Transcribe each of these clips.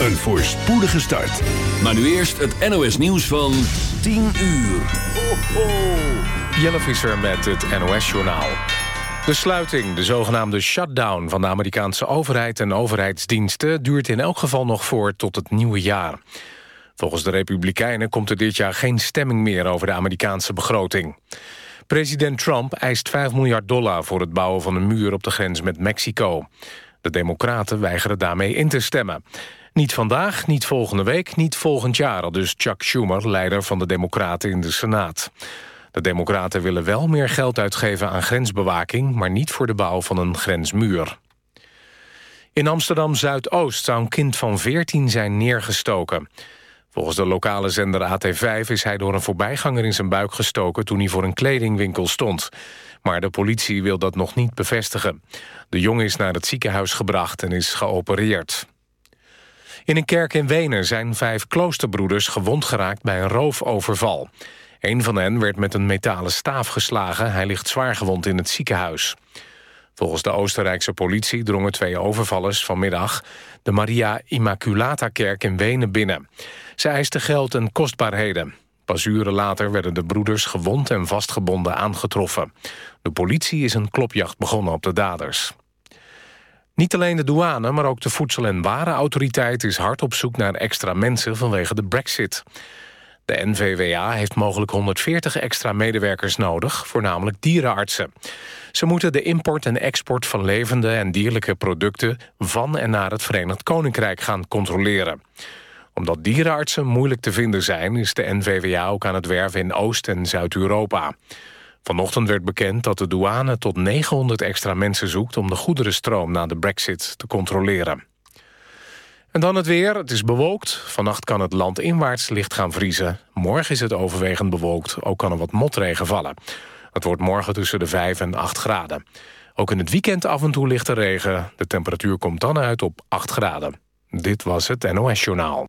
Een voorspoedige start. Maar nu eerst het NOS nieuws van 10 uur. Ho, ho. Jelle Visser met het NOS-journaal. De sluiting, de zogenaamde shutdown van de Amerikaanse overheid en overheidsdiensten... duurt in elk geval nog voor tot het nieuwe jaar. Volgens de Republikeinen komt er dit jaar geen stemming meer over de Amerikaanse begroting. President Trump eist 5 miljard dollar voor het bouwen van een muur op de grens met Mexico. De Democraten weigeren daarmee in te stemmen. Niet vandaag, niet volgende week, niet volgend jaar... al dus Chuck Schumer, leider van de Democraten in de Senaat. De Democraten willen wel meer geld uitgeven aan grensbewaking... maar niet voor de bouw van een grensmuur. In Amsterdam-Zuidoost zou een kind van 14 zijn neergestoken. Volgens de lokale zender AT5 is hij door een voorbijganger in zijn buik gestoken... toen hij voor een kledingwinkel stond. Maar de politie wil dat nog niet bevestigen. De jongen is naar het ziekenhuis gebracht en is geopereerd. In een kerk in Wenen zijn vijf kloosterbroeders gewond geraakt bij een roofoverval. Een van hen werd met een metalen staaf geslagen. Hij ligt zwaar gewond in het ziekenhuis. Volgens de Oostenrijkse politie drongen twee overvallers vanmiddag... de Maria Immaculata-kerk in Wenen binnen. Ze eisten geld en kostbaarheden. Pas uren later werden de broeders gewond en vastgebonden aangetroffen. De politie is een klopjacht begonnen op de daders. Niet alleen de douane, maar ook de Voedsel- en Warenautoriteit... is hard op zoek naar extra mensen vanwege de brexit. De NVWA heeft mogelijk 140 extra medewerkers nodig, voornamelijk dierenartsen. Ze moeten de import en export van levende en dierlijke producten... van en naar het Verenigd Koninkrijk gaan controleren. Omdat dierenartsen moeilijk te vinden zijn... is de NVWA ook aan het werven in Oost- en Zuid-Europa. Vanochtend werd bekend dat de douane tot 900 extra mensen zoekt... om de goederenstroom na de brexit te controleren. En dan het weer. Het is bewolkt. Vannacht kan het land inwaarts licht gaan vriezen. Morgen is het overwegend bewolkt. Ook kan er wat motregen vallen. Het wordt morgen tussen de 5 en 8 graden. Ook in het weekend af en toe lichte regen. De temperatuur komt dan uit op 8 graden. Dit was het NOS Journaal.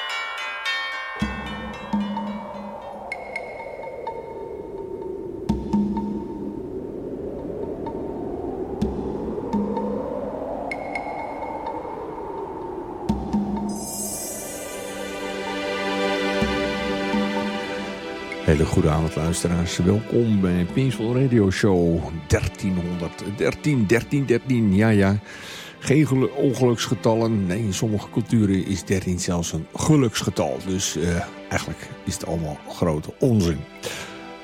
Hele goede luisteraars. Welkom bij Peaceful Radio Show 1313, 13, 13, ja ja. Geen gelu- ongeluksgetallen. Nee, in sommige culturen is 13 zelfs een geluksgetal. Dus eh, eigenlijk is het allemaal grote onzin.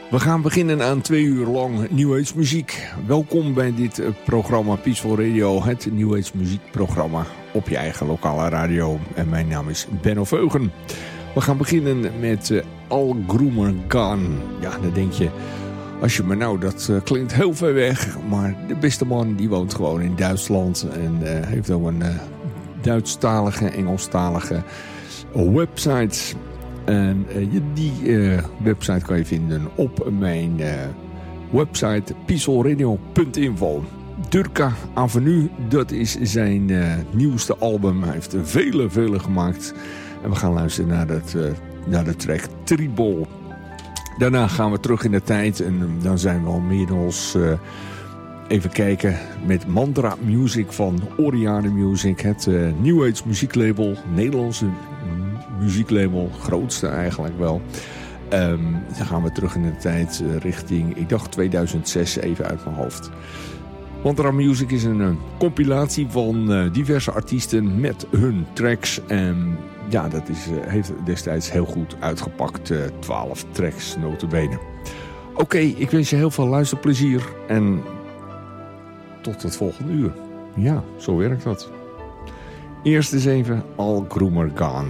We gaan beginnen aan twee uur lang New Age muziek. Welkom bij dit eh, programma Peaceful Radio, het New Age muziekprogramma op je eigen lokale radio. En mijn naam is Benno Veugen. We gaan beginnen met uh, Al Groomer Gone. Ja, dan denk je, als je maar nou, dat uh, klinkt heel ver weg. Maar de beste man die woont gewoon in Duitsland. En uh, heeft ook een Duitsstalige, Engelstalige website. En die website kan je vinden op mijn website peacefulradio.info. Durka Avenue, dat is zijn nieuwste album. Hij heeft vele, vele gemaakt. En we gaan luisteren naar, het, uh, naar de track Tribal. Daarna gaan we terug in de tijd. En dan zijn we al inmiddels uh, even kijken met Mantra Music van Oriane Music. Het uh, New Age muzieklabel. Nederlandse muzieklabel. Grootste eigenlijk wel. Um, dan gaan we terug in de tijd richting, ik dacht 2006 even uit mijn hoofd. Mantra Music is een, een compilatie van uh, diverse artiesten met hun tracks. En ja, dat is, uh, heeft destijds heel goed uitgepakt. Uh, 12 tracks, notabene. Oké, ik wens je heel veel luisterplezier. En tot het volgende uur. Ja, zo werkt dat. Eerst eens even Al Groomer Gone.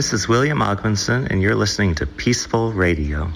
This is William Ogmanson, and you're listening to Peaceful Radio.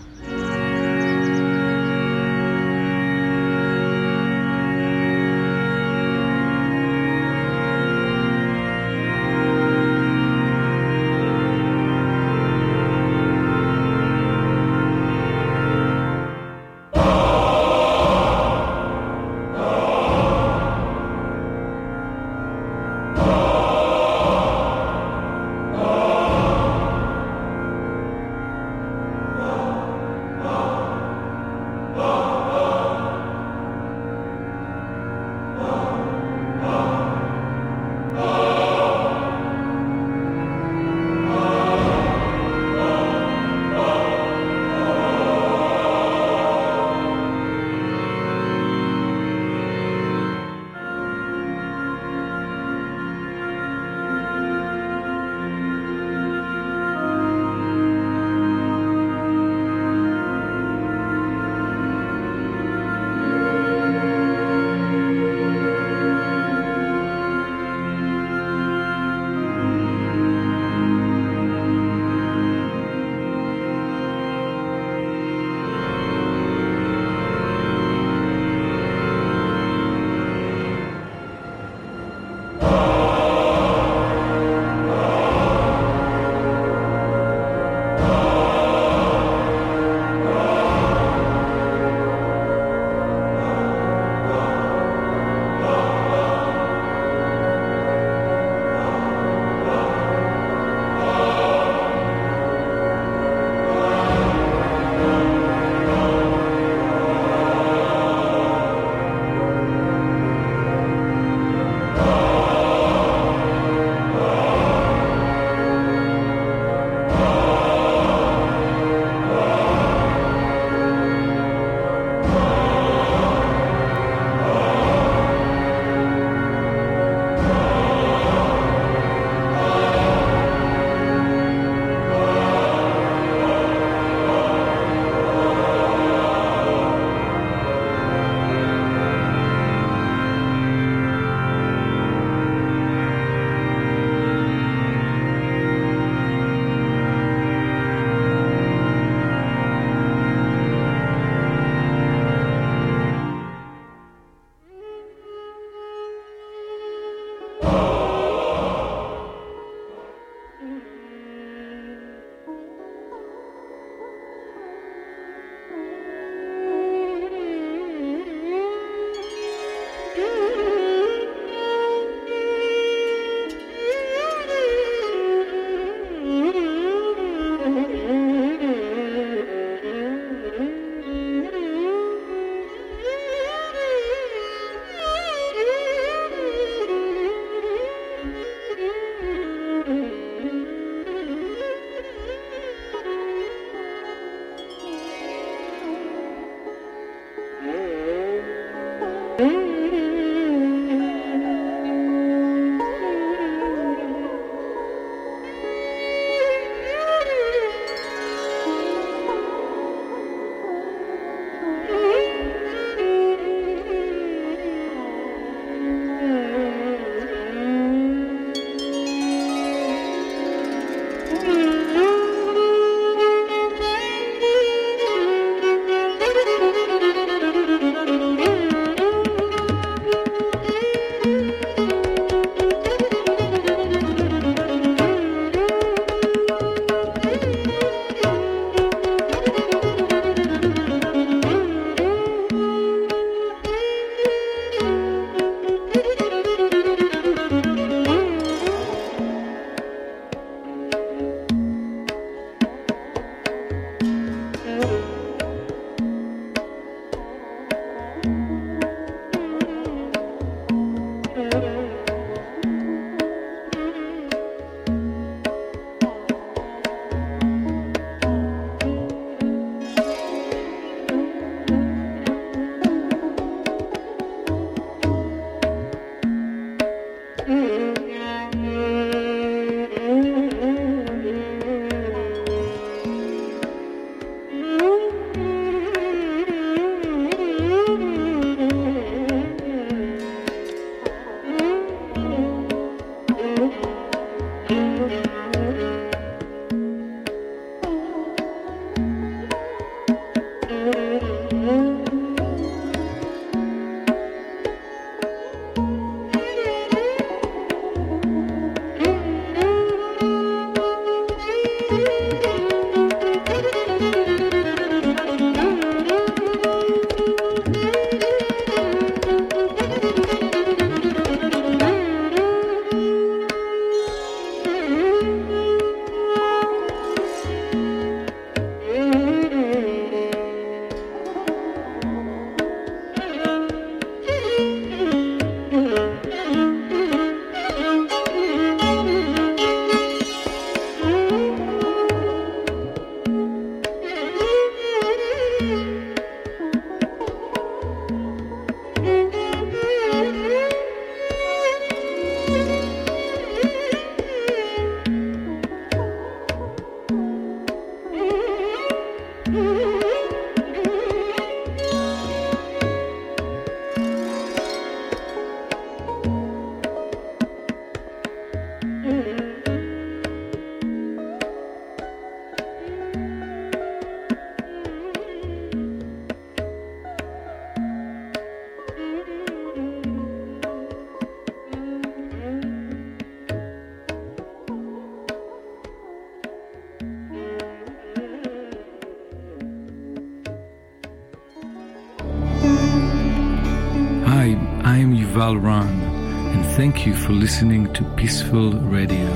Thank you for listening to Peaceful Radio.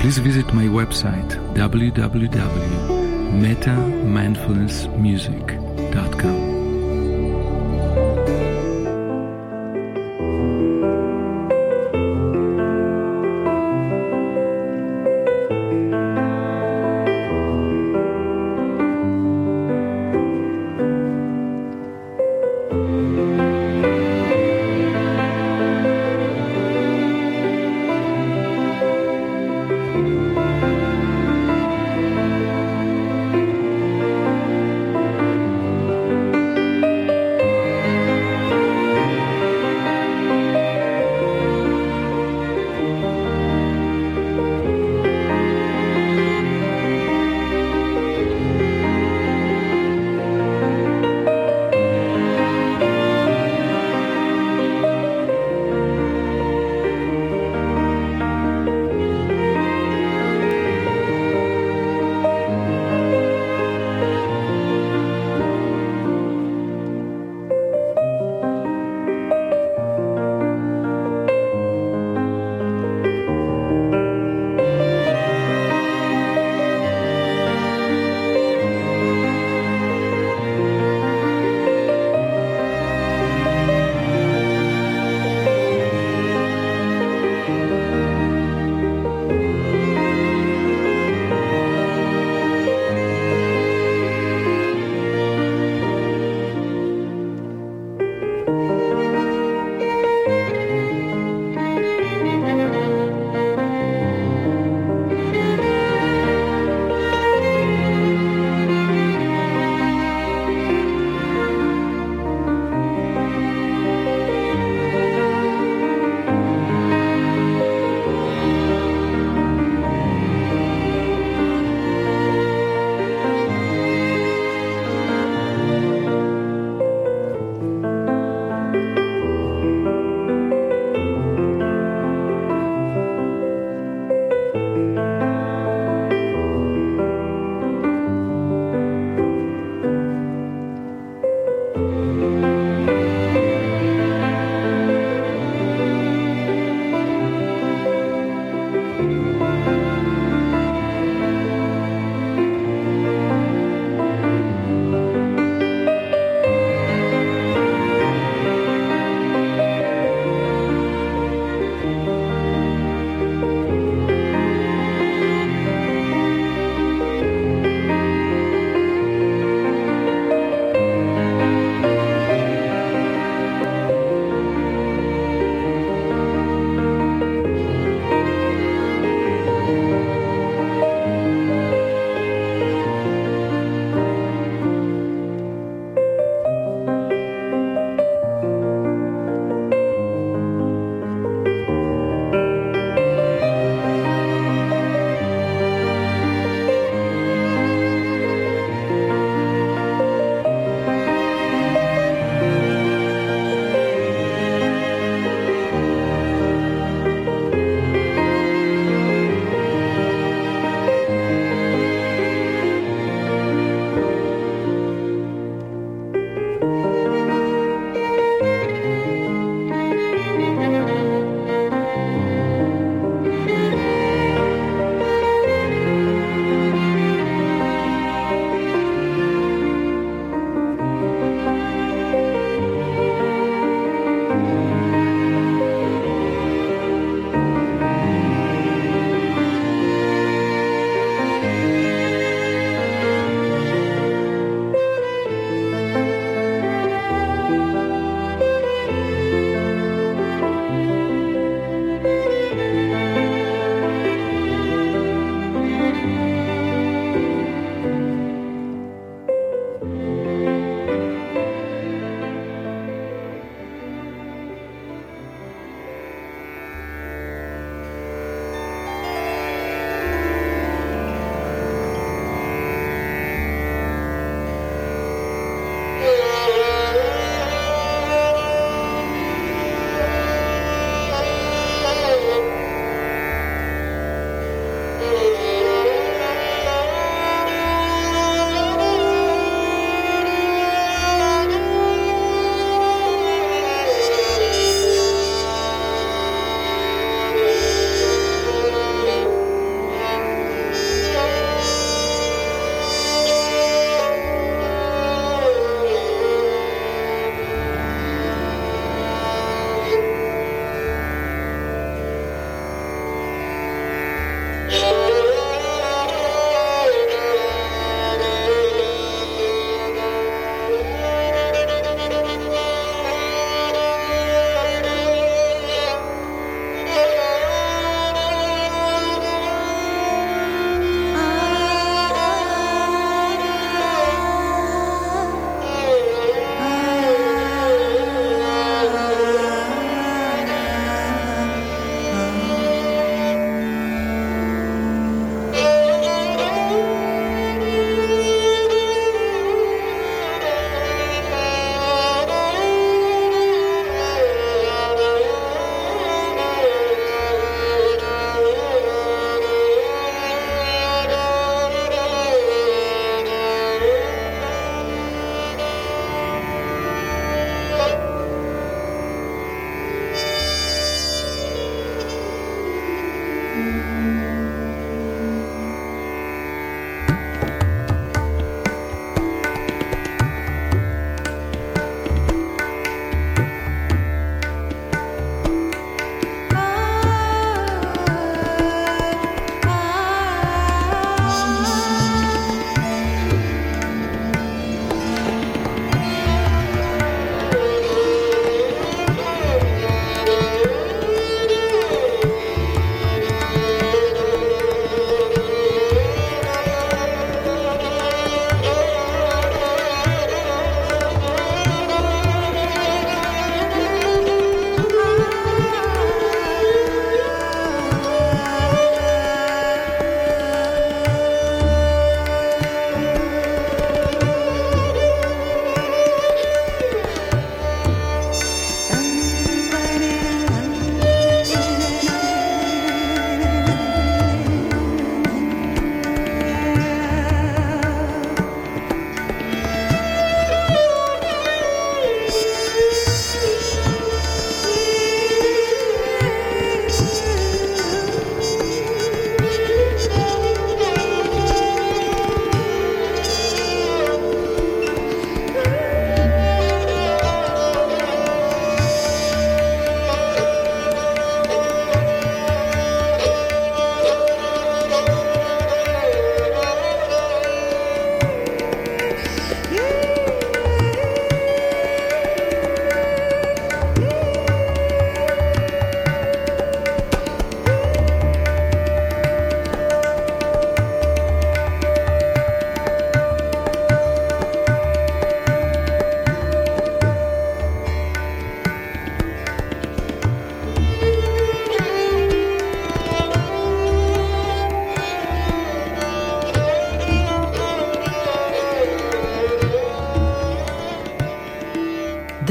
Please visit my website www.metamindfulnessmusic.com.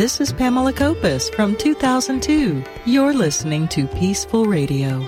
This is Pamela Copus from 2002. You're listening to Peaceful Radio.